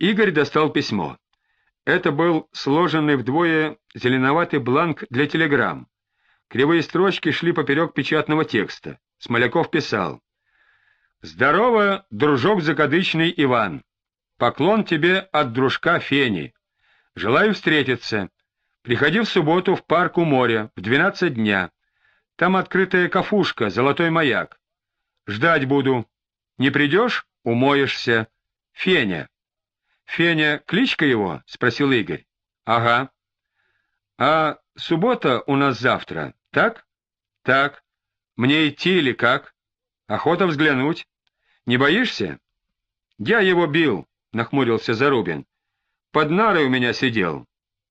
Игорь достал письмо. Это был сложенный вдвое зеленоватый бланк для телеграмм. Кривые строчки шли поперек печатного текста. Смоляков писал. «Здорово, дружок закадычный Иван. Поклон тебе от дружка Фени. Желаю встретиться. Приходи в субботу в парк у моря в двенадцать дня. Там открытая кафушка, золотой маяк. Ждать буду. Не придешь — умоешься. Феня. Феня — кличка его? — спросил Игорь. — Ага. — А суббота у нас завтра, так? — Так. Мне идти или как? Охота взглянуть. Не боишься? — Я его бил, — нахмурился Зарубин. — Под нарой у меня сидел.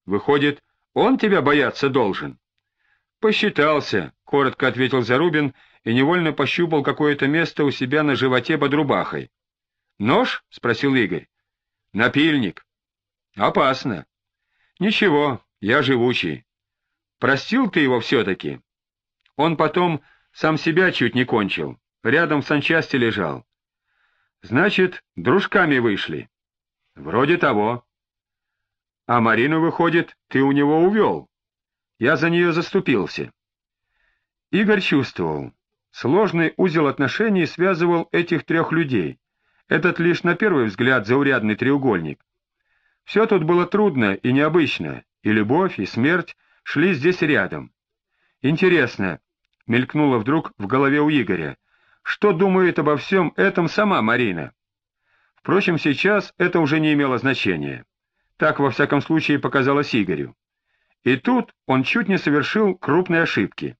Выходит, он тебя бояться должен. — Посчитался, — коротко ответил Зарубин и невольно пощупал какое-то место у себя на животе под рубахой. «Нож?» — спросил Игорь. «Напильник». «Опасно». «Ничего, я живучий. Простил ты его все-таки?» Он потом сам себя чуть не кончил, рядом в санчасти лежал. «Значит, дружками вышли?» «Вроде того». «А Марину, выходит, ты у него увел?» «Я за нее заступился». Игорь чувствовал, сложный узел отношений связывал этих трех людей — этот лишь на первый взгляд заурядный треугольник. Все тут было трудно и необычно, и любовь, и смерть шли здесь рядом. Интересно, мелькнуло вдруг в голове у Игоря, что думает обо всем этом сама Марина? Впрочем, сейчас это уже не имело значения. Так, во всяком случае, показалось Игорю. И тут он чуть не совершил крупной ошибки.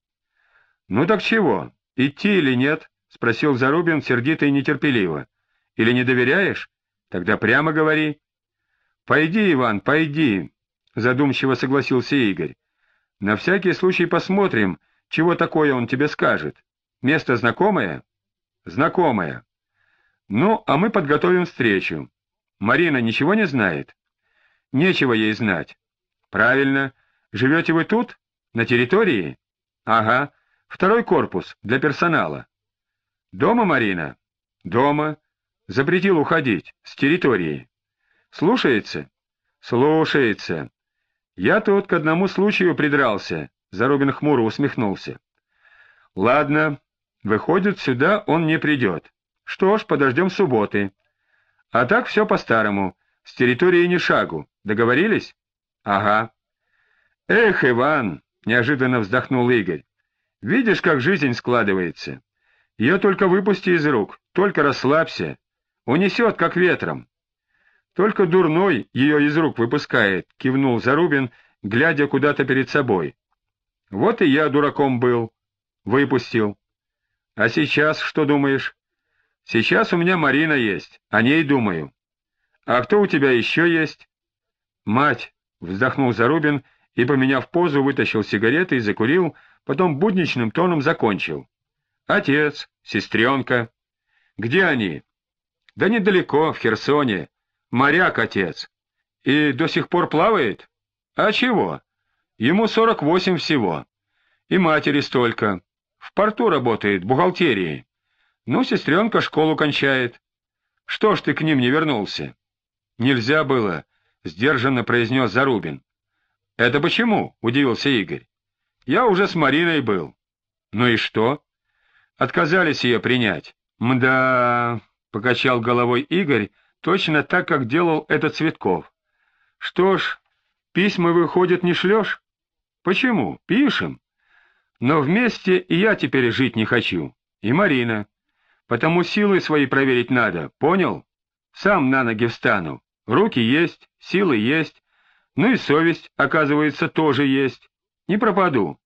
«Ну так чего, идти или нет?» — спросил Зарубин сердито и нетерпеливо. Или не доверяешь? Тогда прямо говори. — Пойди, Иван, пойди, — задумчиво согласился Игорь. — На всякий случай посмотрим, чего такое он тебе скажет. Место знакомое? — Знакомое. — Ну, а мы подготовим встречу. Марина ничего не знает? — Нечего ей знать. — Правильно. Живете вы тут? На территории? — Ага. Второй корпус, для персонала. — Дома, Марина? — Дома. Запретил уходить с территории. Слушается? Слушается. Я тут к одному случаю придрался, Зарубин хмуро усмехнулся. Ладно, выходит, сюда он не придет. Что ж, подождем субботы. А так все по-старому, с территории ни шагу. Договорились? Ага. Эх, Иван, неожиданно вздохнул Игорь. Видишь, как жизнь складывается. Ее только выпусти из рук, только расслабься, Унесет, как ветром. Только дурной ее из рук выпускает, — кивнул Зарубин, глядя куда-то перед собой. Вот и я дураком был. Выпустил. А сейчас что думаешь? Сейчас у меня Марина есть, о ней думаю. А кто у тебя еще есть? Мать, — вздохнул Зарубин и, поменяв позу, вытащил сигареты и закурил, потом будничным тоном закончил. Отец, сестренка. Где они? Да недалеко, в Херсоне. Моряк отец. И до сих пор плавает? А чего? Ему сорок восемь всего. И матери столько. В порту работает, бухгалтерии. Ну, сестренка школу кончает. Что ж ты к ним не вернулся? Нельзя было, — сдержанно произнес Зарубин. Это почему? — удивился Игорь. Я уже с Мариной был. Ну и что? Отказались ее принять. Мда... — покачал головой Игорь, точно так, как делал это Цветков. — Что ж, письма, выходит, не шлешь? — Почему? Пишем. Но вместе и я теперь жить не хочу, и Марина. Потому силы свои проверить надо, понял? Сам на ноги встану. Руки есть, силы есть, ну и совесть, оказывается, тоже есть. Не пропаду.